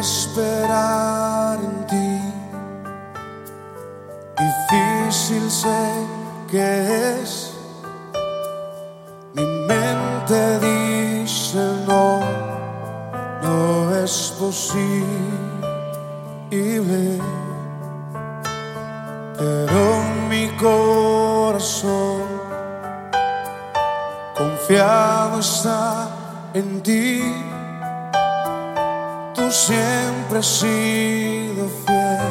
esperar en ti. Difícil sé que es, mi mente dice no, no es posible, pero mi corazón confiado está en ti. Siempre has sido fiel,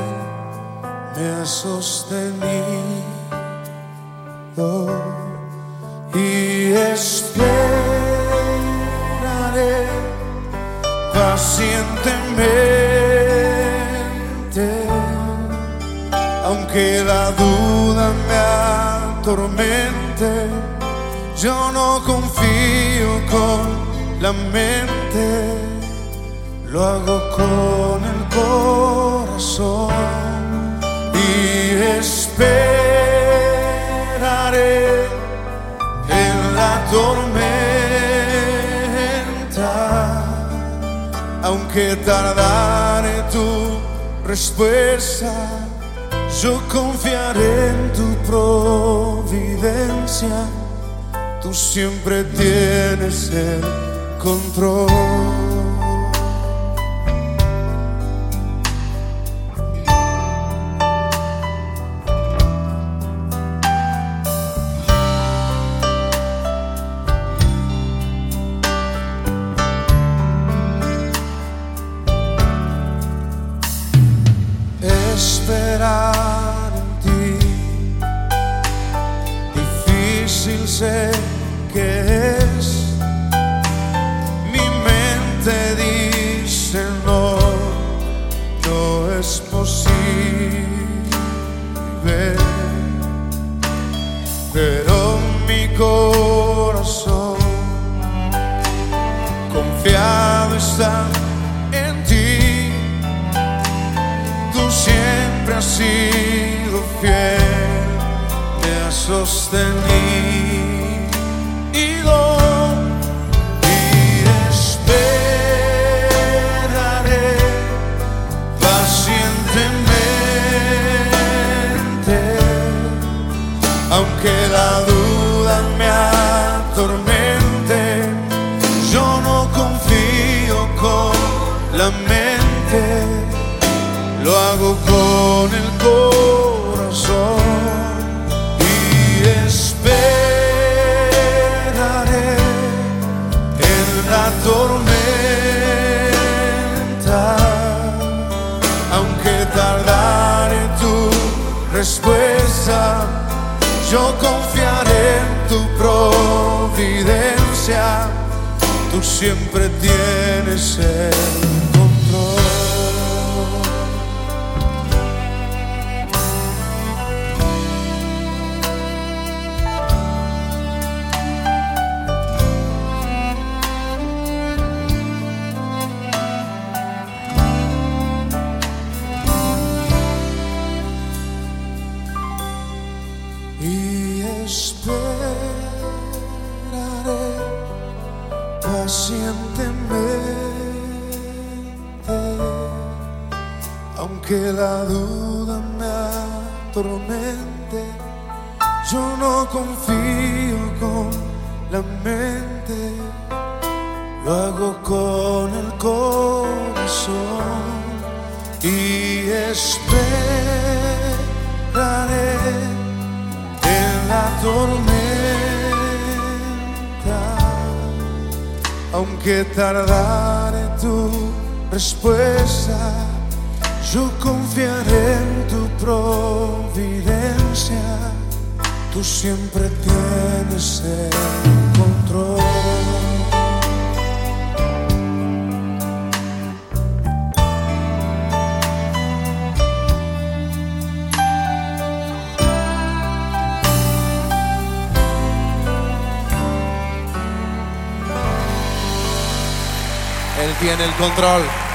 me has sostenido y esperaré pacientemente, aunque la duda me atormente, yo no confío con la mente, lo hago con el corazón y espero en la tormenta, aunque tardare tu respuesta, yo confiaré en tu providencia, tú siempre tienes el control. Fiel, me ha sostenido respuesta, yo confiaré en tu providencia, tú siempre tienes el pacientemente, aunque la duda me atormente, yo no confío con la mente, lo hago con el corazón y esperaré tormenta, aunque tardare tu respuesta, yo confiaré en tu providencia, tú siempre tienes el Tiene el control.